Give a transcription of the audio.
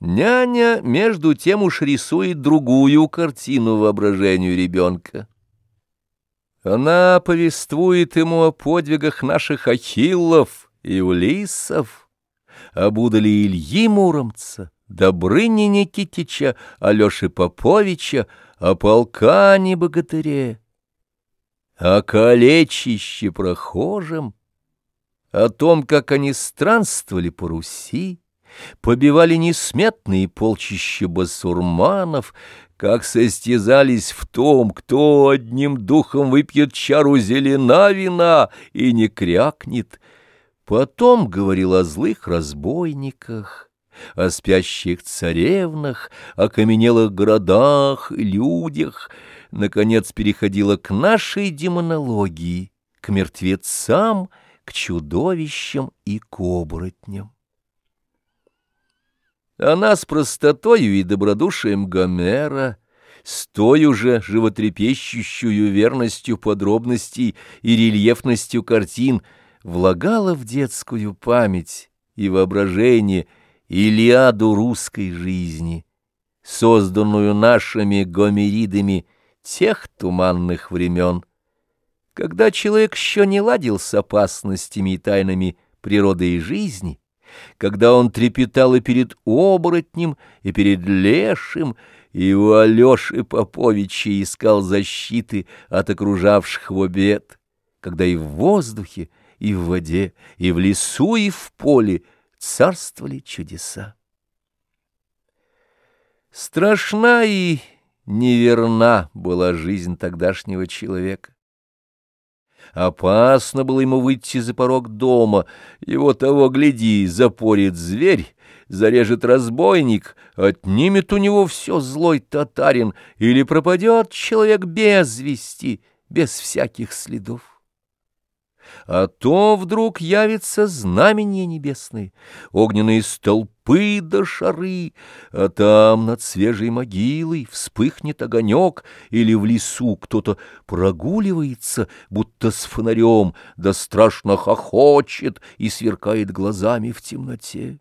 Няня, между тем уж рисует другую картину воображению ребенка. Она повествует ему о подвигах наших Ахиллов и Улисов, об удали Ильи Муромца, Добрыни Никитича, Алеши Поповича, о полкане богатыре, о калечище прохожем, о том, как они странствовали по Руси, побивали несметные полчища басурманов, как состязались в том, кто одним духом выпьет чару зелена вина и не крякнет. Потом говорил о злых разбойниках, о спящих царевнах, о каменелых городах людях, наконец переходила к нашей демонологии, к мертвецам, к чудовищам и к оборотням. Она с простотою и добродушием Гомера, с той уже животрепещущую верностью подробностей и рельефностью картин влагала в детскую память и воображение Илиаду русской жизни, созданную нашими гомеридами тех туманных времен, когда человек еще не ладил с опасностями и тайнами природы и жизни, когда он трепетал и перед оборотнем, и перед лешим, и у Алеши Поповича искал защиты от окружавших его бед, когда и в воздухе, и в воде, и в лесу, и в поле царствовали чудеса. Страшна и неверна была жизнь тогдашнего человека. Опасно было ему выйти за порог дома, его того, гляди, запорит зверь, зарежет разбойник, отнимет у него все злой татарин, или пропадет человек без вести, без всяких следов а то вдруг явится знамение небесное, огненные столпы до да шары, а там над свежей могилой вспыхнет огонек, или в лесу кто-то прогуливается, будто с фонарем, да страшно хохочет и сверкает глазами в темноте.